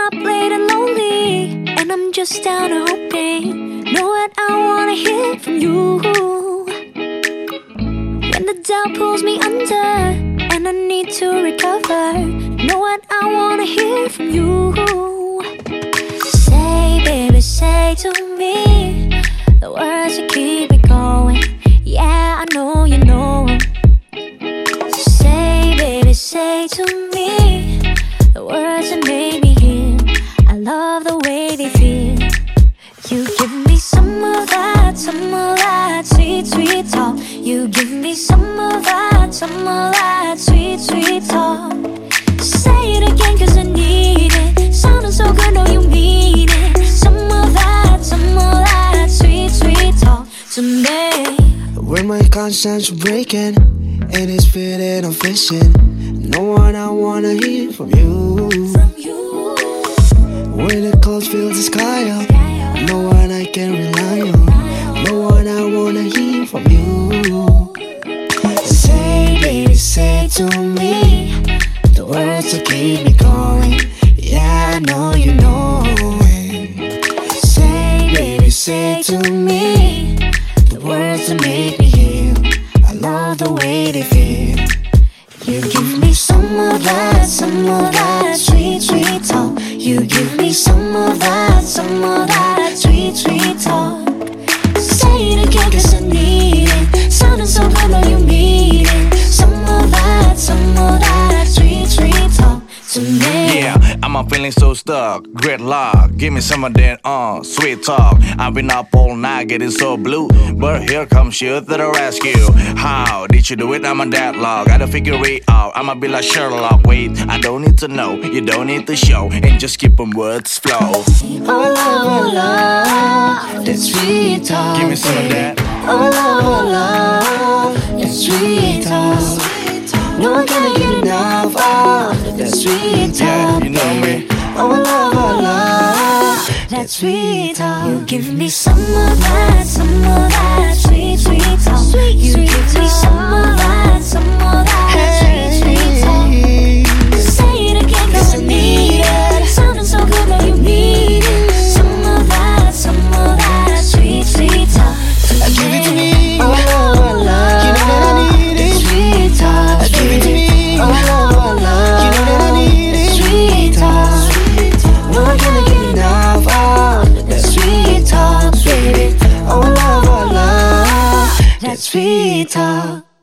up late and lonely, and I'm just down to hoping. Know what I wanna hear from you. When the doubt pulls me under, and I need to recover. Know what I wanna hear from you. Say, baby, say to me the words that keep me going. Yeah, I know you know. Say, baby, say to me that, some of that sweet, sweet talk. Say it again, cause I need it. Sounding so good, know you mean it. Some of that, some of that sweet, sweet talk to me. When my conscience breaking and it's feeling I'm fishing, no one I wanna hear from you. From you, When the clouds fill the sky up, no one I can rely on, no one I wanna hear from you. Going. Yeah, I know you know it. Say, baby, say to me the words that make me heal. I love the way they feel. You give me some of that, some of that sweet, sweet talk. You give me some of that, some of that sweet, sweet to me. Yeah, I'm feeling so stuck. Gridlock, give me some of that uh sweet talk. I've been up all night getting so blue, but here comes you to the rescue. How did you do it? I'm on that log. Gotta figure it out. I'ma be like Sherlock. Wait, I don't need to know, you don't need to show, and just keep them words flow. Oh, love, oh, love, that sweet talk. Give me some of that. Oh, love, oh, love, that sweet talk. Yeah, you know me. Oh, love, oh, love, that sweet talk. You give me some of that, some of that 他。